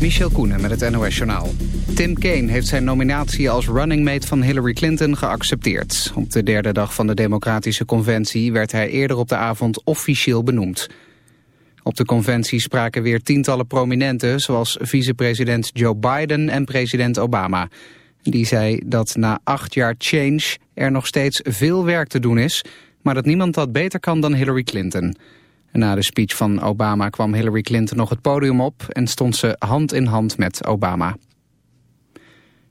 Michel Koenen met het NOS-journaal. Tim Kaine heeft zijn nominatie als running mate van Hillary Clinton geaccepteerd. Op de derde dag van de Democratische Conventie werd hij eerder op de avond officieel benoemd. Op de conventie spraken weer tientallen prominenten... zoals vicepresident Joe Biden en president Obama. Die zei dat na acht jaar change er nog steeds veel werk te doen is... maar dat niemand dat beter kan dan Hillary Clinton... Na de speech van Obama kwam Hillary Clinton nog het podium op en stond ze hand in hand met Obama.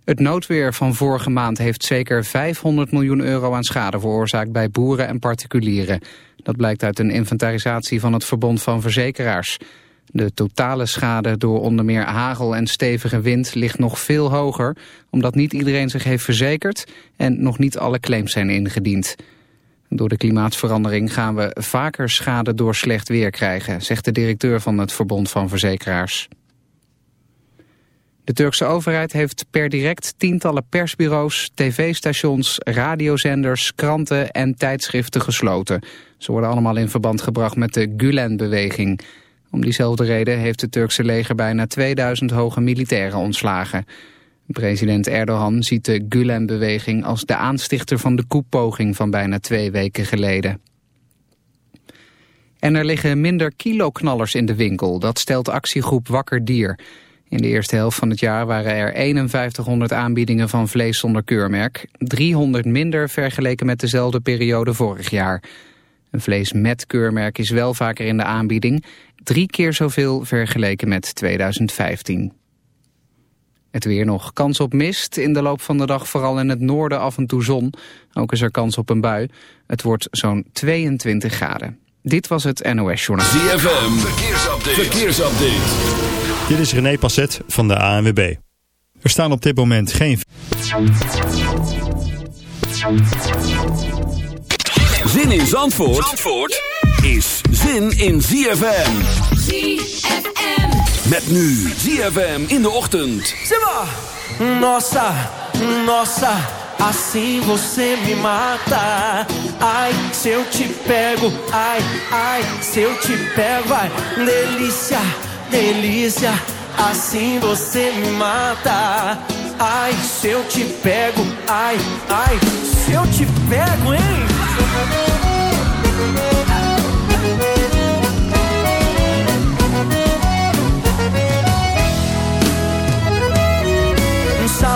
Het noodweer van vorige maand heeft zeker 500 miljoen euro aan schade veroorzaakt bij boeren en particulieren. Dat blijkt uit een inventarisatie van het Verbond van Verzekeraars. De totale schade door onder meer hagel en stevige wind ligt nog veel hoger, omdat niet iedereen zich heeft verzekerd en nog niet alle claims zijn ingediend. Door de klimaatverandering gaan we vaker schade door slecht weer krijgen, zegt de directeur van het Verbond van Verzekeraars. De Turkse overheid heeft per direct tientallen persbureaus, tv-stations, radiozenders, kranten en tijdschriften gesloten. Ze worden allemaal in verband gebracht met de Gulen-beweging. Om diezelfde reden heeft het Turkse leger bijna 2000 hoge militairen ontslagen. President Erdogan ziet de Gulen-beweging als de aanstichter van de koepoging van bijna twee weken geleden. En er liggen minder kiloknallers in de winkel, dat stelt actiegroep Wakker Dier. In de eerste helft van het jaar waren er 5100 aanbiedingen van vlees zonder keurmerk. 300 minder vergeleken met dezelfde periode vorig jaar. Een vlees met keurmerk is wel vaker in de aanbieding. Drie keer zoveel vergeleken met 2015. Het weer nog. Kans op mist. In de loop van de dag vooral in het noorden af en toe zon. Ook is er kans op een bui. Het wordt zo'n 22 graden. Dit was het NOS Journaal. ZFM. Verkeersupdate. Verkeersupdate. Dit is René Passet van de ANWB. Er staan op dit moment geen... Zin in Zandvoort, Zandvoort is zin in ZFM. ZFM. Met nu ZFM in de ochtend. Simba! Nossa, nossa, assim você me mata. Ai, se eu te pego, ai, ai, se eu te pego, vai. Delícia, delícia, assim você me mata. Ai, se eu te pego, ai, ai, se eu te pego, hein?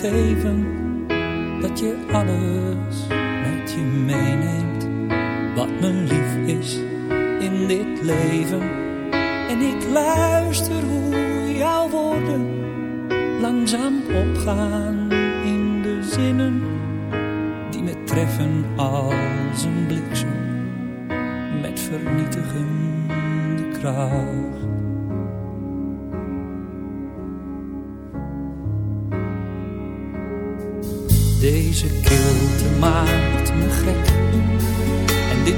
geven.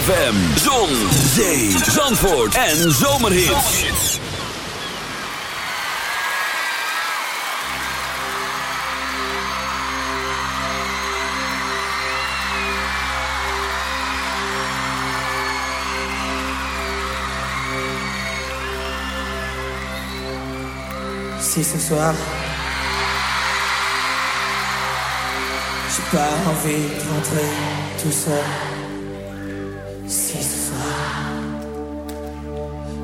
ZFM, zon, zee, zandvoort en zomerhits. Si ce soir J'ai pas envie de rentrer tout seul.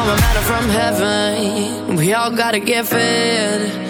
All my matter from heaven. We all gotta get fed.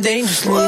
Dangerously.